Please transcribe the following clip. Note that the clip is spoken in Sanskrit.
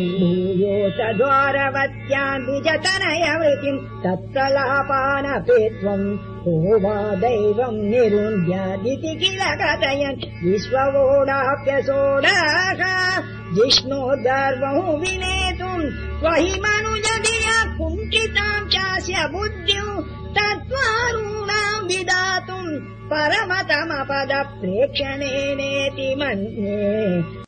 भूयो च विजत नयवतिम् तत्प्रलापानपि त्वम् को वा दैवम् निरुन्ध्यादिति किल कथयन् विश्ववोडाप्यसोडाः। सोढाः विनेतुम् त्वहि मनुजधिया कुण्ठिताम् चास्य बुद्ध्यौ तत्त्वारूणाम् विदातुम् परमतमपद प्रेक्षणेनेति मन्ये।